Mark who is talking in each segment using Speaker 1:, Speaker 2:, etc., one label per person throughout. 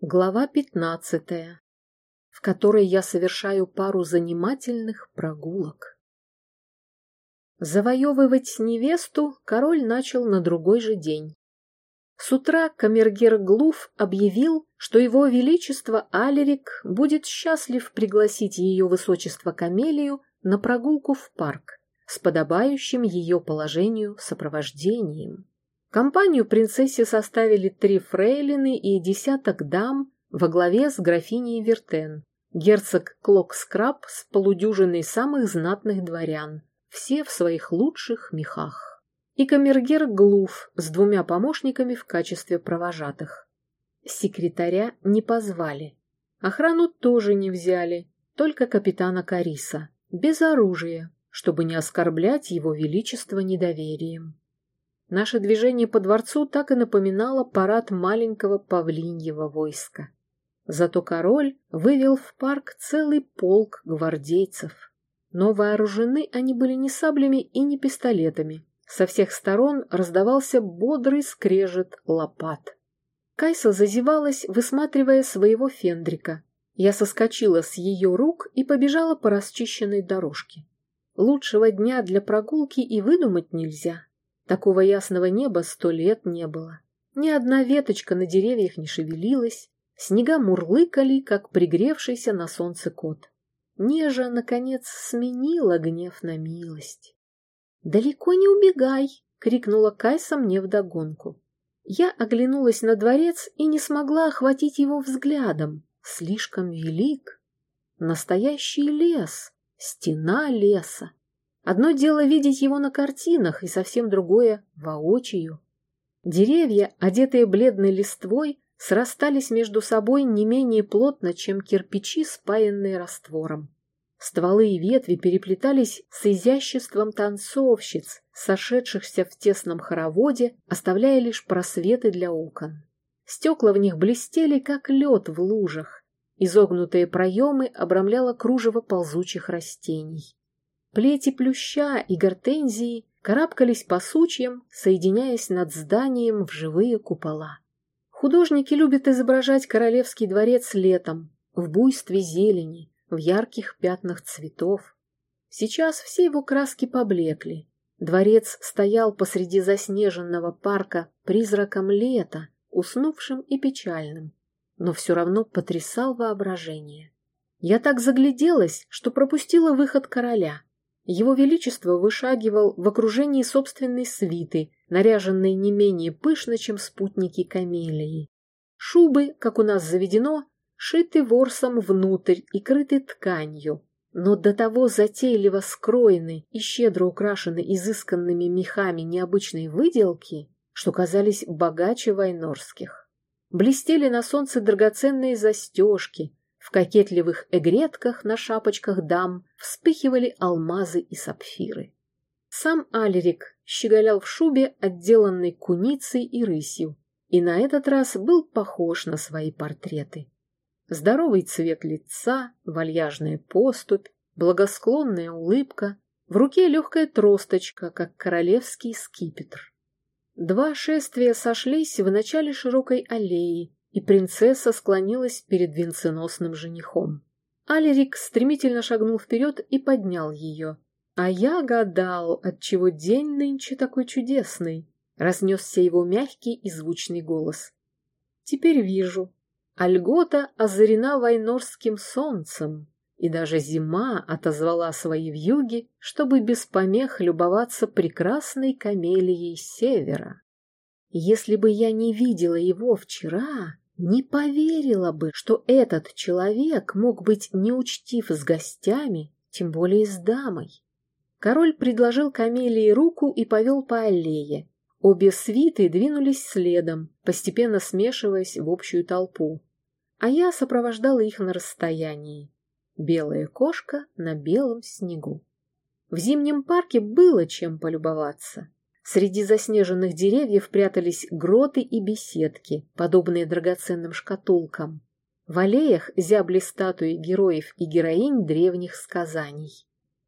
Speaker 1: Глава пятнадцатая, в которой я совершаю пару занимательных прогулок. Завоевывать невесту король начал на другой же день. С утра камергер Глуф объявил, что его величество Алерик будет счастлив пригласить ее высочество Камелию на прогулку в парк с подобающим ее положению сопровождением. Компанию принцессе составили три фрейлины и десяток дам во главе с графиней Вертен, герцог Клокскраб с полудюжиной самых знатных дворян, все в своих лучших мехах, и камергер Глуф с двумя помощниками в качестве провожатых. Секретаря не позвали, охрану тоже не взяли, только капитана Кариса, без оружия, чтобы не оскорблять его величество недоверием. Наше движение по дворцу так и напоминало парад маленького павлиньего войска. Зато король вывел в парк целый полк гвардейцев. Но вооружены они были не саблями и не пистолетами. Со всех сторон раздавался бодрый скрежет лопат. Кайса зазевалась, высматривая своего фендрика. Я соскочила с ее рук и побежала по расчищенной дорожке. Лучшего дня для прогулки и выдумать нельзя. Такого ясного неба сто лет не было. Ни одна веточка на деревьях не шевелилась, снега мурлыкали, как пригревшийся на солнце кот. Нежа, наконец, сменила гнев на милость. «Далеко не убегай!» — крикнула Кайса мне вдогонку. Я оглянулась на дворец и не смогла охватить его взглядом. Слишком велик. Настоящий лес, стена леса. Одно дело видеть его на картинах, и совсем другое — воочию. Деревья, одетые бледной листвой, срастались между собой не менее плотно, чем кирпичи, спаянные раствором. Стволы и ветви переплетались с изяществом танцовщиц, сошедшихся в тесном хороводе, оставляя лишь просветы для окон. Стекла в них блестели, как лед в лужах. Изогнутые проемы обрамляло кружево ползучих растений. Плети плюща и гортензии карабкались по сучьям, соединяясь над зданием в живые купола. Художники любят изображать королевский дворец летом, в буйстве зелени, в ярких пятнах цветов. Сейчас все его краски поблекли. Дворец стоял посреди заснеженного парка призраком лета, уснувшим и печальным, но все равно потрясал воображение. Я так загляделась, что пропустила выход короля — его Величество вышагивал в окружении собственной свиты, наряженной не менее пышно, чем спутники камелии. Шубы, как у нас заведено, шиты ворсом внутрь и крыты тканью, но до того затейливо скроены и щедро украшены изысканными мехами необычной выделки, что казались богаче вайнорских. Блестели на солнце драгоценные застежки, в кокетливых эгретках на шапочках дам вспыхивали алмазы и сапфиры. Сам Алерик щеголял в шубе, отделанной куницей и рысью, и на этот раз был похож на свои портреты. Здоровый цвет лица, вальяжная поступь, благосклонная улыбка, в руке легкая тросточка, как королевский скипетр. Два шествия сошлись в начале широкой аллеи, и принцесса склонилась перед венценосным женихом. Алерик стремительно шагнул вперед и поднял ее. А я гадал, отчего день нынче такой чудесный, разнесся его мягкий и звучный голос. Теперь вижу. Альгота озарена вайнорским солнцем, и даже зима отозвала свои вьюги, чтобы без помех любоваться прекрасной камелией севера. Если бы я не видела его вчера, не поверила бы, что этот человек мог быть неучтив с гостями, тем более с дамой. Король предложил Камелии руку и повел по аллее. Обе свиты двинулись следом, постепенно смешиваясь в общую толпу. А я сопровождала их на расстоянии. Белая кошка на белом снегу. В зимнем парке было чем полюбоваться. Среди заснеженных деревьев прятались гроты и беседки, подобные драгоценным шкатулкам. В аллеях зябли статуи героев и героинь древних сказаний.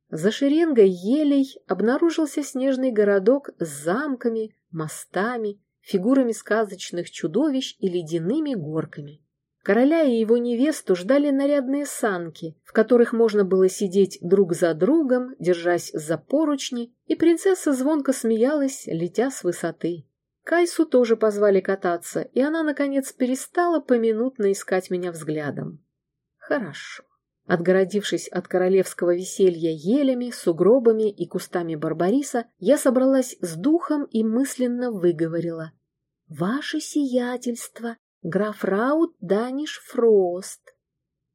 Speaker 1: За шеренгой елей обнаружился снежный городок с замками, мостами, фигурами сказочных чудовищ и ледяными горками. Короля и его невесту ждали нарядные санки, в которых можно было сидеть друг за другом, держась за поручни, и принцесса звонко смеялась, летя с высоты. Кайсу тоже позвали кататься, и она, наконец, перестала поминутно искать меня взглядом. Хорошо. Отгородившись от королевского веселья елями, сугробами и кустами барбариса, я собралась с духом и мысленно выговорила. «Ваше сиятельство, граф Раут Даниш Фрост».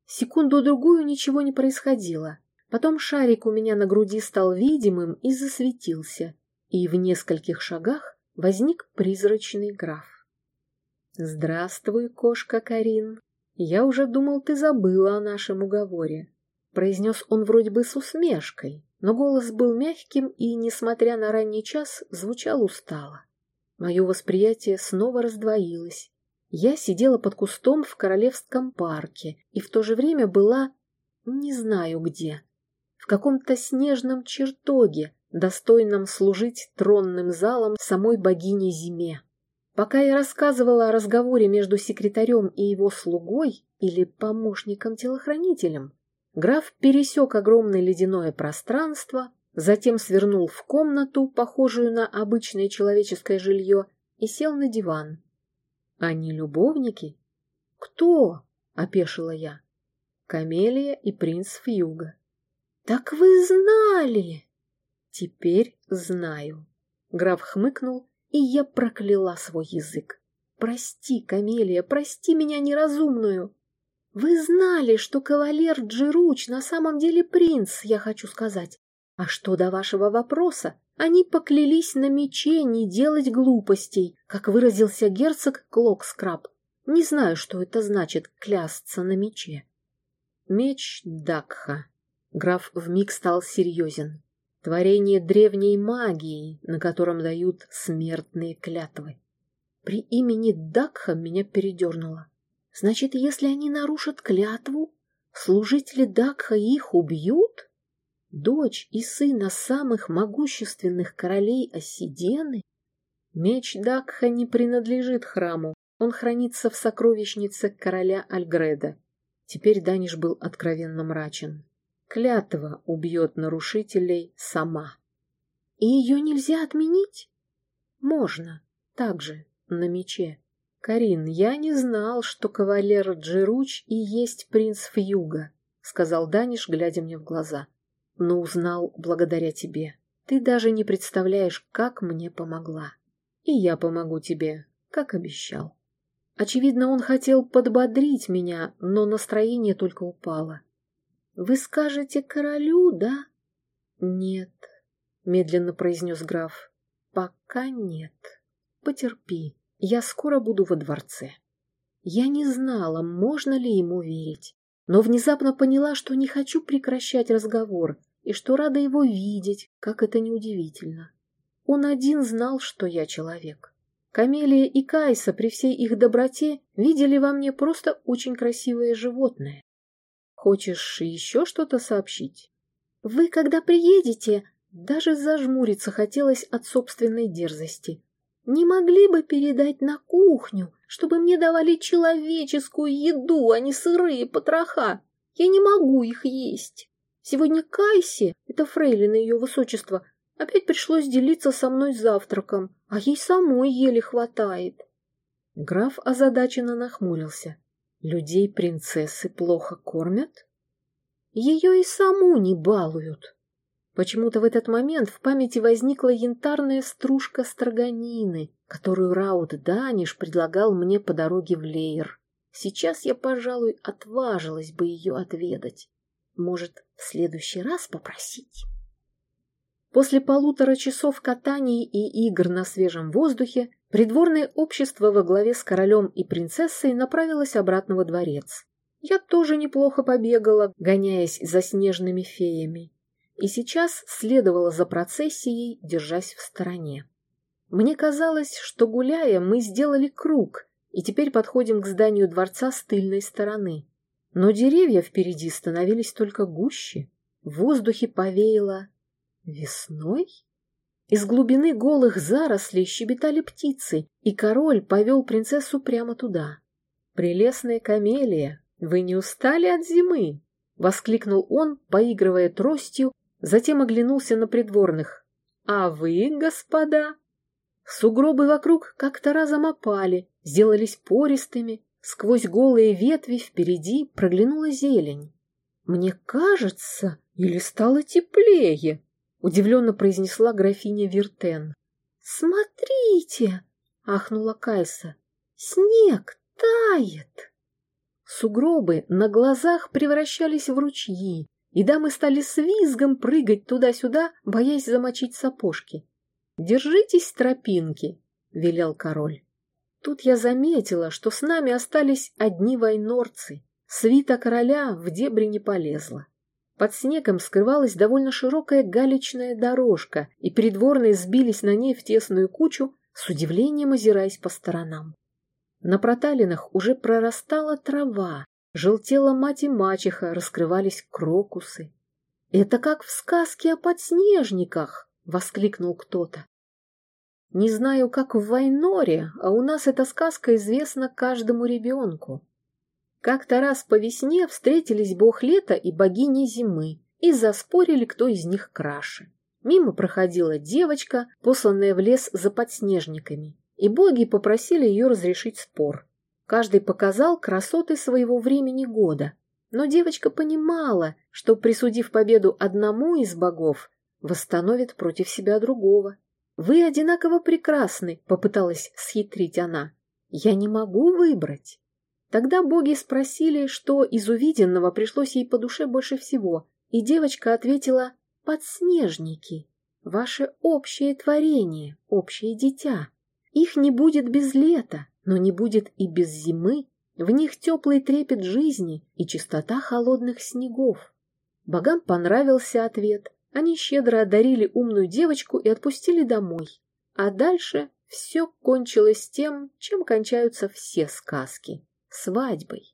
Speaker 1: Секунду-другую ничего не происходило. Потом шарик у меня на груди стал видимым и засветился, и в нескольких шагах возник призрачный граф. «Здравствуй, кошка Карин!» «Я уже думал, ты забыла о нашем уговоре», — произнес он вроде бы с усмешкой, но голос был мягким и, несмотря на ранний час, звучал устало. Мое восприятие снова раздвоилось. Я сидела под кустом в Королевском парке и в то же время была не знаю где, в каком-то снежном чертоге, достойном служить тронным залом самой богини Зиме. Пока я рассказывала о разговоре между секретарем и его слугой или помощником-телохранителем, граф пересек огромное ледяное пространство, затем свернул в комнату, похожую на обычное человеческое жилье, и сел на диван. «Они любовники?» «Кто?» — опешила я. «Камелия и принц Фьюга». «Так вы знали!» «Теперь знаю». Граф хмыкнул и я прокляла свой язык. «Прости, Камелия, прости меня неразумную!» «Вы знали, что кавалер Джируч на самом деле принц, я хочу сказать. А что до вашего вопроса? Они поклялись на мече не делать глупостей, как выразился герцог Клокскраб. Не знаю, что это значит клясться на мече». «Меч Дакха». Граф вмиг стал серьезен творение древней магии, на котором дают смертные клятвы. При имени Дакха меня передернуло. Значит, если они нарушат клятву, служители Дакха их убьют? Дочь и сына самых могущественных королей Осидены? Меч Дакха не принадлежит храму, он хранится в сокровищнице короля Альгреда. Теперь Даниш был откровенно мрачен. Клятва убьет нарушителей сама. И ее нельзя отменить? Можно, так же, на мече. Карин, я не знал, что кавалер Джируч и есть принц Фьюга, сказал Даниш, глядя мне в глаза. Но узнал благодаря тебе. Ты даже не представляешь, как мне помогла. И я помогу тебе, как обещал. Очевидно, он хотел подбодрить меня, но настроение только упало. Вы скажете королю, да? Нет, медленно произнес граф. Пока нет. Потерпи, я скоро буду во дворце. Я не знала, можно ли ему верить, но внезапно поняла, что не хочу прекращать разговор и что рада его видеть, как это неудивительно. Он один знал, что я человек. Камелия и Кайса при всей их доброте видели во мне просто очень красивое животное. Хочешь еще что-то сообщить? Вы, когда приедете, даже зажмуриться хотелось от собственной дерзости. Не могли бы передать на кухню, чтобы мне давали человеческую еду, а не сырые потроха? Я не могу их есть. Сегодня Кайси, это фрейлина ее высочества, опять пришлось делиться со мной завтраком, а ей самой еле хватает. Граф озадаченно нахмурился. Людей принцессы плохо кормят? Ее и саму не балуют. Почему-то в этот момент в памяти возникла янтарная стружка строганины, которую Раут Даниш предлагал мне по дороге в Лейер. Сейчас я, пожалуй, отважилась бы ее отведать. Может, в следующий раз попросить? После полутора часов катаний и игр на свежем воздухе Придворное общество во главе с королем и принцессой направилось обратно во дворец. Я тоже неплохо побегала, гоняясь за снежными феями. И сейчас следовала за процессией, держась в стороне. Мне казалось, что гуляя, мы сделали круг, и теперь подходим к зданию дворца с тыльной стороны. Но деревья впереди становились только гуще. В воздухе повеяло весной. Из глубины голых зарослей щебетали птицы, и король повел принцессу прямо туда. «Прелестная камелия, вы не устали от зимы?» — воскликнул он, поигрывая тростью, затем оглянулся на придворных. «А вы, господа?» Сугробы вокруг как-то разом опали, сделались пористыми, сквозь голые ветви впереди проглянула зелень. «Мне кажется, или стало теплее?» — удивленно произнесла графиня Виртен. «Смотрите!» — ахнула Кайса. «Снег тает!» Сугробы на глазах превращались в ручьи, и дамы стали с визгом прыгать туда-сюда, боясь замочить сапожки. «Держитесь тропинки», — велел король. Тут я заметила, что с нами остались одни войнорцы. Свита короля в дебри не полезла. Под снегом скрывалась довольно широкая галечная дорожка, и придворные сбились на ней в тесную кучу, с удивлением озираясь по сторонам. На проталинах уже прорастала трава, желтела мать и мачеха, раскрывались крокусы. «Это как в сказке о подснежниках!» — воскликнул кто-то. «Не знаю, как в Вайноре, а у нас эта сказка известна каждому ребенку. Как-то раз по весне встретились бог лета и богиня зимы и заспорили, кто из них краше. Мимо проходила девочка, посланная в лес за подснежниками, и боги попросили ее разрешить спор. Каждый показал красоты своего времени года, но девочка понимала, что, присудив победу одному из богов, восстановит против себя другого. «Вы одинаково прекрасны», — попыталась схитрить она. «Я не могу выбрать». Тогда боги спросили, что из увиденного пришлось ей по душе больше всего, и девочка ответила «Подснежники, ваше общее творение, общее дитя. Их не будет без лета, но не будет и без зимы, в них теплый трепет жизни и чистота холодных снегов». Богам понравился ответ, они щедро одарили умную девочку и отпустили домой. А дальше все кончилось тем, чем кончаются все сказки свадьбой.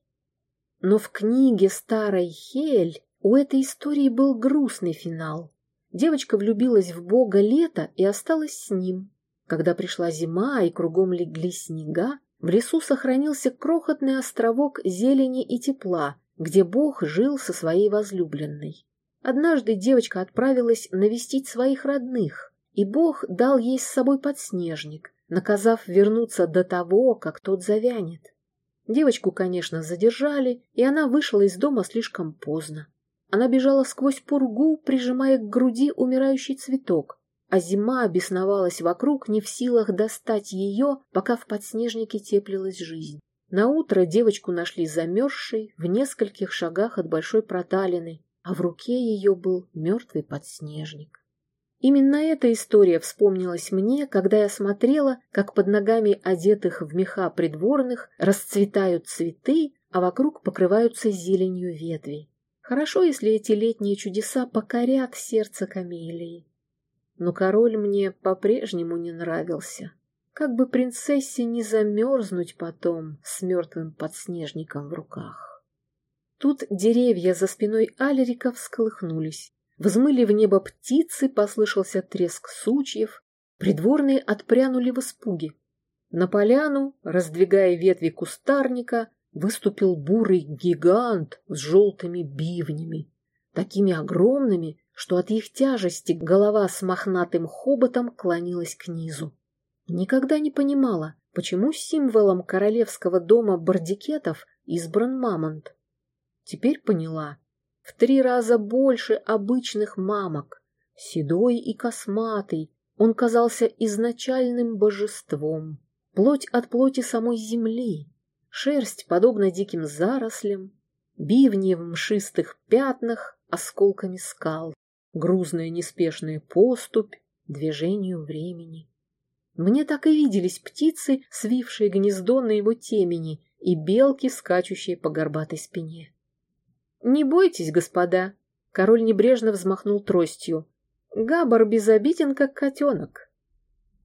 Speaker 1: Но в книге старой Хель у этой истории был грустный финал. Девочка влюбилась в бога лета и осталась с ним. Когда пришла зима и кругом легли снега, в лесу сохранился крохотный островок зелени и тепла, где бог жил со своей возлюбленной. Однажды девочка отправилась навестить своих родных, и бог дал ей с собой подснежник, наказав вернуться до того, как тот завянет. Девочку, конечно, задержали, и она вышла из дома слишком поздно. Она бежала сквозь пургу, прижимая к груди умирающий цветок, а зима обесновалась вокруг, не в силах достать ее, пока в подснежнике теплилась жизнь. На утро девочку нашли замерзшей в нескольких шагах от большой проталины, а в руке ее был мертвый подснежник. Именно эта история вспомнилась мне, когда я смотрела, как под ногами одетых в меха придворных расцветают цветы, а вокруг покрываются зеленью ветви. Хорошо, если эти летние чудеса покорят сердце камелии. Но король мне по-прежнему не нравился. Как бы принцессе не замерзнуть потом с мертвым подснежником в руках. Тут деревья за спиной Алерика всколыхнулись. Взмыли в небо птицы, послышался треск сучьев. Придворные отпрянули в испуге. На поляну, раздвигая ветви кустарника, выступил бурый гигант с желтыми бивнями, такими огромными, что от их тяжести голова с мохнатым хоботом клонилась к низу. Никогда не понимала, почему символом королевского дома бардикетов избран мамонт. Теперь поняла в три раза больше обычных мамок. Седой и косматый, он казался изначальным божеством, плоть от плоти самой земли, шерсть подобна диким зарослям, бивни в мшистых пятнах осколками скал, грузная неспешная поступь движению времени. Мне так и виделись птицы, свившие гнездо на его темени, и белки, скачущие по горбатой спине. «Не бойтесь, господа!» Король небрежно взмахнул тростью. Габар безобиден, как котенок.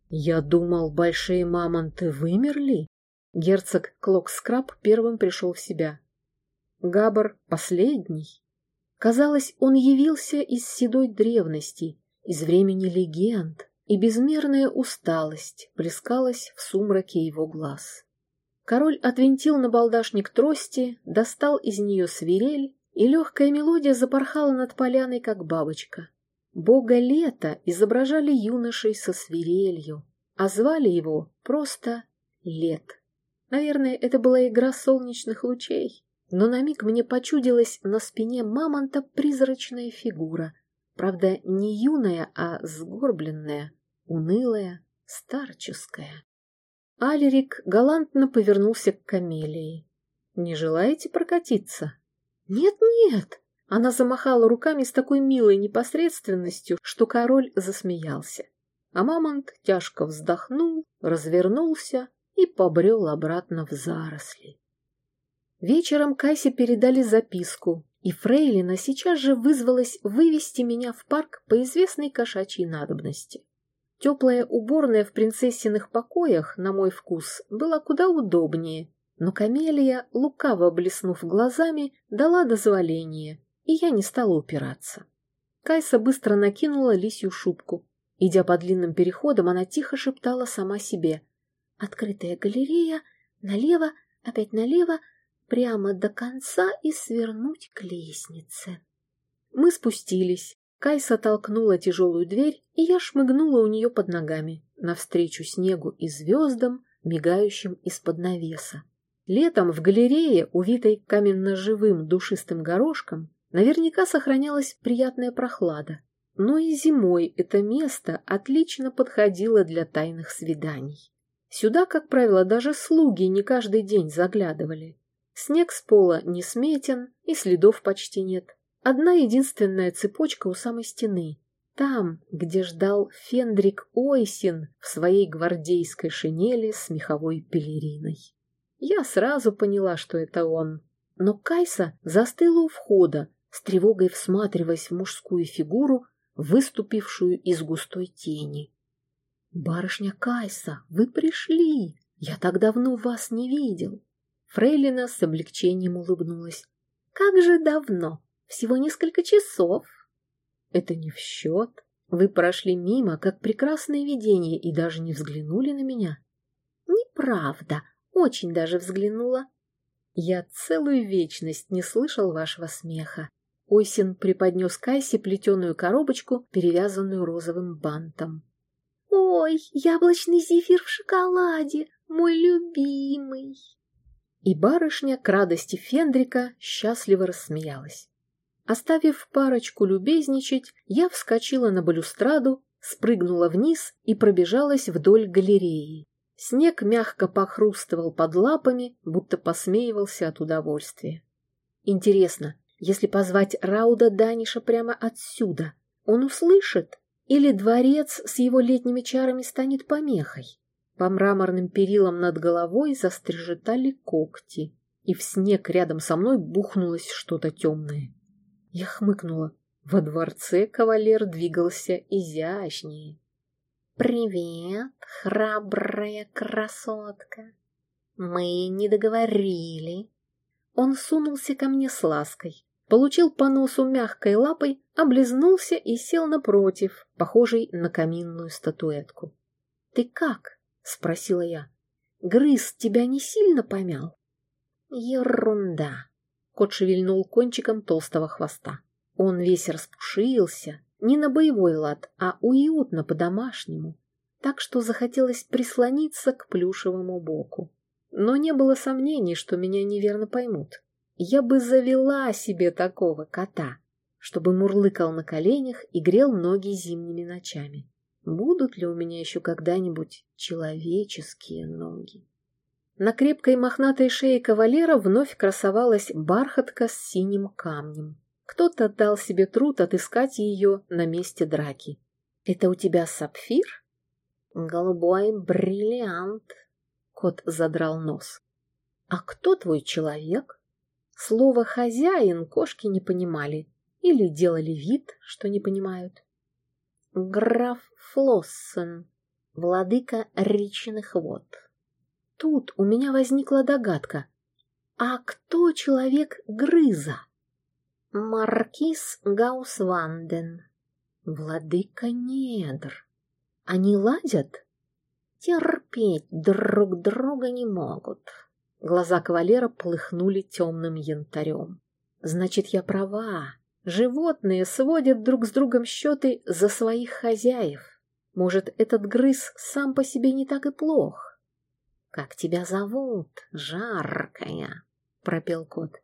Speaker 1: «Я думал, большие мамонты вымерли?» Герцог Клокскраб первым пришел в себя. Габар последний. Казалось, он явился из седой древности, из времени легенд, и безмерная усталость плескалась в сумраке его глаз. Король отвинтил на балдашник трости, достал из нее свирель, и легкая мелодия запорхала над поляной, как бабочка. Бога лета изображали юношей со свирелью, а звали его просто Лет. Наверное, это была игра солнечных лучей, но на миг мне почудилась на спине мамонта призрачная фигура, правда, не юная, а сгорбленная, унылая, старческая. Алерик галантно повернулся к Камелии. «Не желаете прокатиться?» «Нет-нет!» Она замахала руками с такой милой непосредственностью, что король засмеялся. А мамонт тяжко вздохнул, развернулся и побрел обратно в заросли. Вечером Кайсе передали записку, и Фрейлина сейчас же вызвалась вывести меня в парк по известной кошачьей надобности. Теплая уборная в принцессиных покоях, на мой вкус, была куда удобнее, но Камелия, лукаво блеснув глазами, дала дозволение, и я не стала упираться. Кайса быстро накинула лисью шубку. Идя по длинным переходам, она тихо шептала сама себе. «Открытая галерея, налево, опять налево, прямо до конца и свернуть к лестнице». Мы спустились. Кайса толкнула тяжелую дверь, и я шмыгнула у нее под ногами, навстречу снегу и звездам, мигающим из-под навеса. Летом в галерее, увитой каменно-живым душистым горошком, наверняка сохранялась приятная прохлада. Но и зимой это место отлично подходило для тайных свиданий. Сюда, как правило, даже слуги не каждый день заглядывали. Снег с пола не сметен, и следов почти нет. Одна единственная цепочка у самой стены. Там, где ждал Фендрик Ойсин в своей гвардейской шинели с меховой пелериной. Я сразу поняла, что это он. Но Кайса застыла у входа, с тревогой всматриваясь в мужскую фигуру, выступившую из густой тени. «Барышня Кайса, вы пришли! Я так давно вас не видел!» Фрейлина с облегчением улыбнулась. «Как же давно! Всего несколько часов!» «Это не в счет. Вы прошли мимо, как прекрасное видение, и даже не взглянули на меня». «Неправда!» Очень даже взглянула. Я целую вечность не слышал вашего смеха. Ойсин преподнес Кайсе плетеную коробочку, перевязанную розовым бантом. «Ой, яблочный зефир в шоколаде, мой любимый!» И барышня к радости Фендрика счастливо рассмеялась. Оставив парочку любезничать, я вскочила на балюстраду, спрыгнула вниз и пробежалась вдоль галереи. Снег мягко похрустывал под лапами, будто посмеивался от удовольствия. Интересно, если позвать Рауда Даниша прямо отсюда, он услышит? Или дворец с его летними чарами станет помехой? По мраморным перилам над головой застрежетали когти, и в снег рядом со мной бухнулось что-то темное. Я хмыкнула. Во дворце кавалер двигался изящнее. «Привет, храбрая красотка! Мы не договорили!» Он сунулся ко мне с лаской, получил по носу мягкой лапой, облизнулся и сел напротив, похожий на каминную статуэтку. «Ты как?» — спросила я. «Грыз тебя не сильно помял?» «Ерунда!» — кот шевельнул кончиком толстого хвоста. Он весь распушился, не на боевой лад, а уютно по-домашнему, так что захотелось прислониться к плюшевому боку. Но не было сомнений, что меня неверно поймут. Я бы завела себе такого кота, чтобы мурлыкал на коленях и грел ноги зимними ночами. Будут ли у меня еще когда-нибудь человеческие ноги? На крепкой мохнатой шее кавалера вновь красовалась бархатка с синим камнем. Кто-то дал себе труд отыскать ее на месте драки. «Это у тебя сапфир?» «Голубой бриллиант», — кот задрал нос. «А кто твой человек?» Слово «хозяин» кошки не понимали или делали вид, что не понимают. «Граф Флоссен, владыка речных вод». Тут у меня возникла догадка. А кто человек Грыза? Маркиз Гаусванден, владыка недр. Они ладят? Терпеть друг друга не могут. Глаза кавалера полыхнули темным янтарем. Значит, я права. Животные сводят друг с другом счеты за своих хозяев. Может, этот грыз сам по себе не так и плох. «Как тебя зовут, жаркая?» — пропел кот.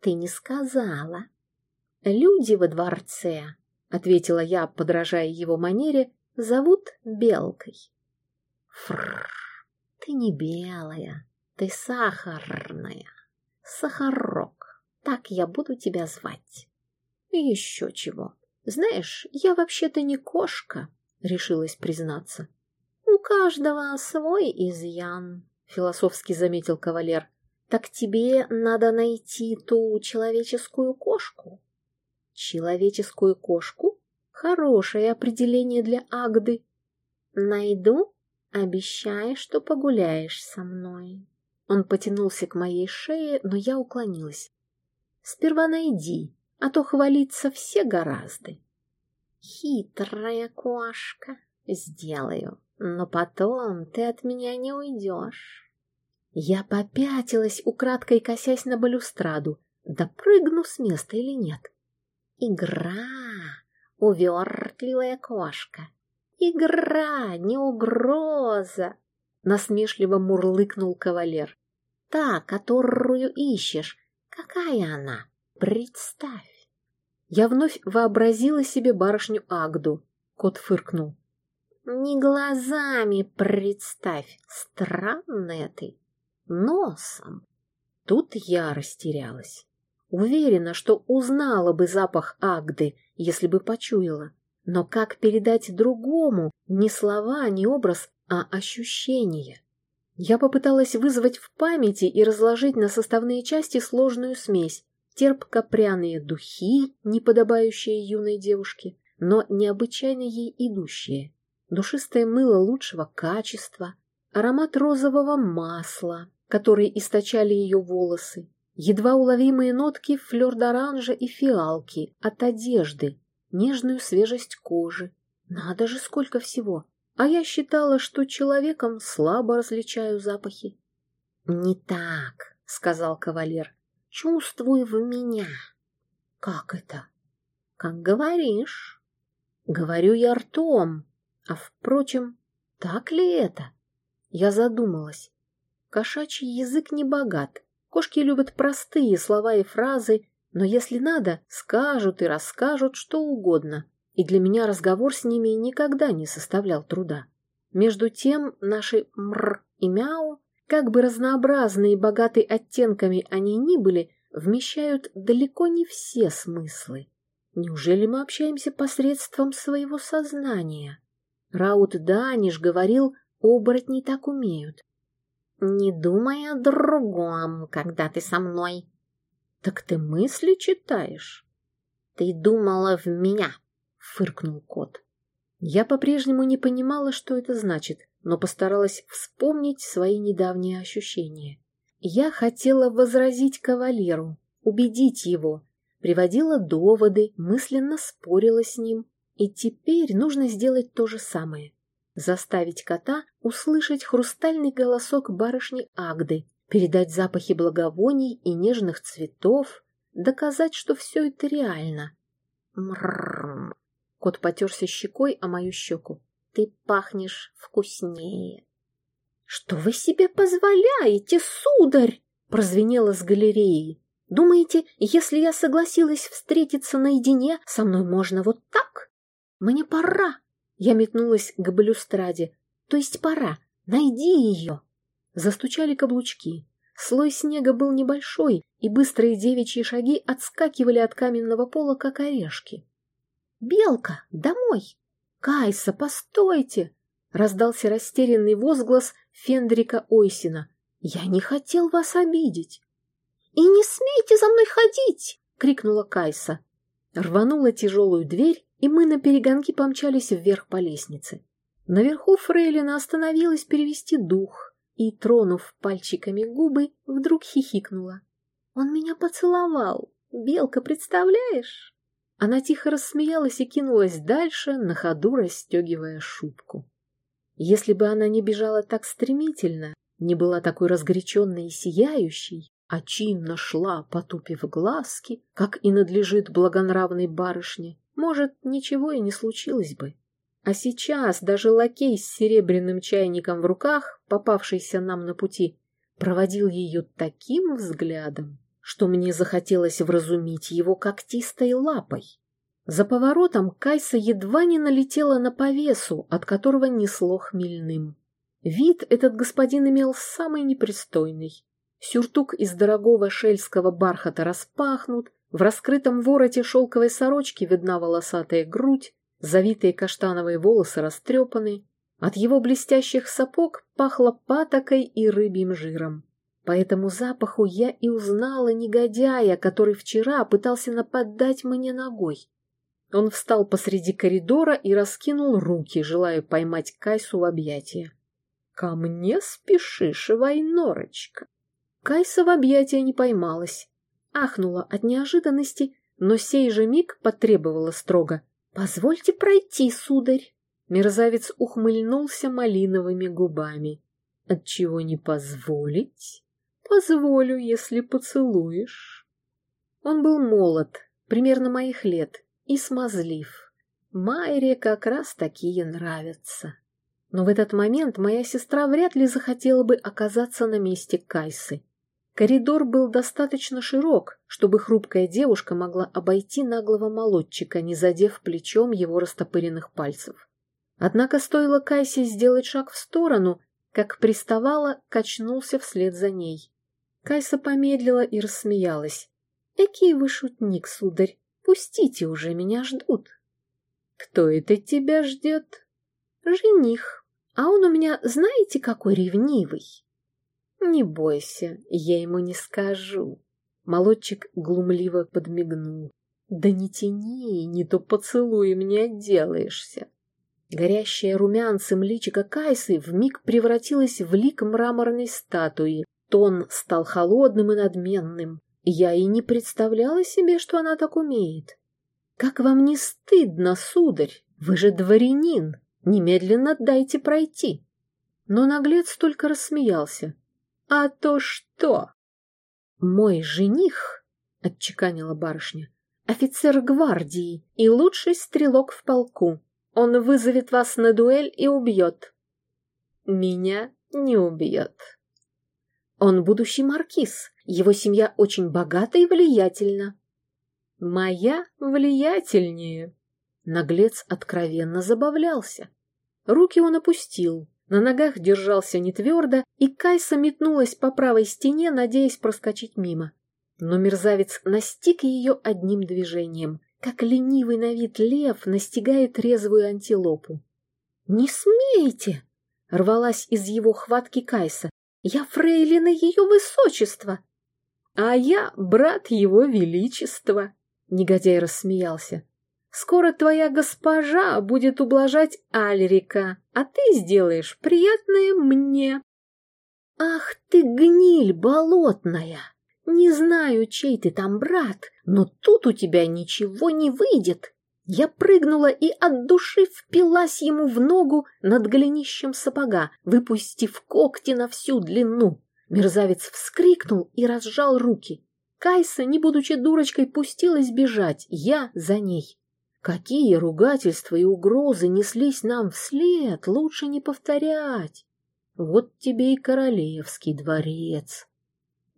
Speaker 1: «Ты не сказала». «Люди во дворце», — ответила я, подражая его манере, — «зовут Белкой». «Фрррр, ты не белая, ты сахарная, сахарок, так я буду тебя звать». И еще чего. Знаешь, я вообще-то не кошка, решилась признаться. У каждого свой изъян, философски заметил кавалер. Так тебе надо найти ту человеческую кошку. Человеческую кошку? Хорошее определение для Агды. Найду, обещай, что погуляешь со мной. Он потянулся к моей шее, но я уклонилась. Сперва найди, а то хвалиться все гораздо. Хитрая кошка, сделаю, но потом ты от меня не уйдешь. Я попятилась, украдкой косясь на балюстраду, да прыгну с места или нет. Игра, увертливая кошка. Игра, не угроза, насмешливо мурлыкнул кавалер. Та, которую ищешь, какая она? Представь. Я вновь вообразила себе барышню Агду. Кот фыркнул. Не глазами представь, странная ты, носом. Тут я растерялась. Уверена, что узнала бы запах Агды, если бы почуяла. Но как передать другому ни слова, ни образ, а ощущение? Я попыталась вызвать в памяти и разложить на составные части сложную смесь, терпко-пряные духи, не подобающие юной девушке, но необычайно ей идущие, душистое мыло лучшего качества, аромат розового масла, который источали ее волосы, едва уловимые нотки флёр-д'оранжа и фиалки от одежды, нежную свежесть кожи. Надо же, сколько всего! А я считала, что человеком слабо различаю запахи. — Не так, — сказал кавалер, чувствуй в меня. Как это? Как говоришь. Говорю я ртом. А, впрочем, так ли это? Я задумалась. Кошачий язык не богат. Кошки любят простые слова и фразы, но если надо, скажут и расскажут что угодно. И для меня разговор с ними никогда не составлял труда. Между тем наши «мр» и «мяу» Как бы разнообразны и богаты оттенками они ни были, вмещают далеко не все смыслы. Неужели мы общаемся посредством своего сознания? Раут Даниш говорил, оборотни так умеют. «Не думай о другом, когда ты со мной». «Так ты мысли читаешь?» «Ты думала в меня», — фыркнул кот. Я по-прежнему не понимала, что это значит, но постаралась вспомнить свои недавние ощущения. Я хотела возразить кавалеру, убедить его, приводила доводы, мысленно спорила с ним. И теперь нужно сделать то же самое. Заставить кота услышать хрустальный голосок барышни Агды, передать запахи благовоний и нежных цветов, доказать, что все это реально. Мрррр. Кот потерся щекой о мою щеку. Ты пахнешь вкуснее. Что вы себе позволяете, сударь? Прозвенело с галереи. Думаете, если я согласилась встретиться наедине, со мной можно вот так? Мне пора. Я метнулась к балюстраде. То есть пора. Найди ее. Застучали каблучки. Слой снега был небольшой, и быстрые девичьи шаги отскакивали от каменного пола, как орешки. «Белка, домой!» «Кайса, постойте!» — раздался растерянный возглас Фендрика Ойсина. «Я не хотел вас обидеть!» «И не смейте за мной ходить!» — крикнула Кайса. Рванула тяжелую дверь, и мы на перегонки помчались вверх по лестнице. Наверху Фрейлина остановилась перевести дух и, тронув пальчиками губы, вдруг хихикнула. «Он меня поцеловал! Белка, представляешь?» Она тихо рассмеялась и кинулась дальше, на ходу расстегивая шубку. Если бы она не бежала так стремительно, не была такой разгоряченной и сияющей, а чинно шла, потупив глазки, как и надлежит благонравной барышне, может, ничего и не случилось бы. А сейчас даже лакей с серебряным чайником в руках, попавшийся нам на пути, проводил ее таким взглядом, что мне захотелось вразумить его когтистой лапой. За поворотом Кайса едва не налетела на повесу, от которого несло хмельным. Вид этот господин имел самый непристойный. Сюртук из дорогого шельского бархата распахнут, в раскрытом вороте шелковой сорочки видна волосатая грудь, завитые каштановые волосы растрепаны, от его блестящих сапог пахло патокой и рыбьим жиром. По этому запаху я и узнала негодяя, который вчера пытался нападать мне ногой. Он встал посреди коридора и раскинул руки, желая поймать Кайсу в объятия. «Ко мне спешишь, Вайнорочка!» Кайса в объятия не поймалась. Ахнула от неожиданности, но сей же миг потребовала строго. «Позвольте пройти, сударь!» Мерзавец ухмыльнулся малиновыми губами. «Отчего не позволить?» «Позволю, если поцелуешь». Он был молод, примерно моих лет, и смазлив. Майре как раз такие нравятся. Но в этот момент моя сестра вряд ли захотела бы оказаться на месте Кайсы. Коридор был достаточно широк, чтобы хрупкая девушка могла обойти наглого молодчика, не задев плечом его растопыренных пальцев. Однако стоило Кайсе сделать шаг в сторону, как приставала, качнулся вслед за ней. Кайса помедлила и рассмеялась. «Экий вы шутник, сударь! Пустите уже, меня ждут!» «Кто это тебя ждет?» «Жених. А он у меня, знаете, какой ревнивый?» «Не бойся, я ему не скажу». Молодчик глумливо подмигнул. «Да не тяни, не то поцелуй мне отделаешься». Горящее румянцем личико Кайсы вмиг превратилось в лик мраморной статуи. Тон стал холодным и надменным. Я и не представляла себе, что она так умеет. «Как вам не стыдно, сударь? Вы же дворянин! Немедленно дайте пройти!» Но наглец только рассмеялся. «А то что?» «Мой жених», — отчеканила барышня, — «офицер гвардии и лучший стрелок в полку. Он вызовет вас на дуэль и убьет. Меня не убьет. Он будущий маркиз. Его семья очень богата и влиятельна. Моя влиятельнее. Наглец откровенно забавлялся. Руки он опустил, на ногах держался не твердо, и Кайса метнулась по правой стене, надеясь проскочить мимо. Но мерзавец настиг ее одним движением как ленивый на вид лев настигает резвую антилопу. «Не смейте!» — рвалась из его хватки Кайса. «Я фрейлина ее высочества!» «А я брат его величества!» — негодяй рассмеялся. «Скоро твоя госпожа будет ублажать Альрика, а ты сделаешь приятное мне!» «Ах ты, гниль болотная!» Не знаю, чей ты там брат, но тут у тебя ничего не выйдет. Я прыгнула и от души впилась ему в ногу над голенищем сапога, выпустив когти на всю длину. Мерзавец вскрикнул и разжал руки. Кайса, не будучи дурочкой, пустилась бежать, я за ней. Какие ругательства и угрозы неслись нам вслед, лучше не повторять. Вот тебе и королевский дворец.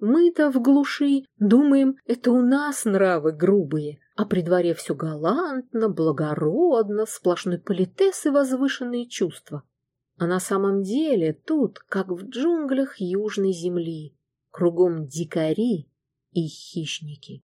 Speaker 1: Мы-то в глуши думаем, это у нас нравы грубые, а при дворе все галантно, благородно, сплошной политес и возвышенные чувства. А на самом деле тут, как в джунглях южной земли, кругом дикари и хищники.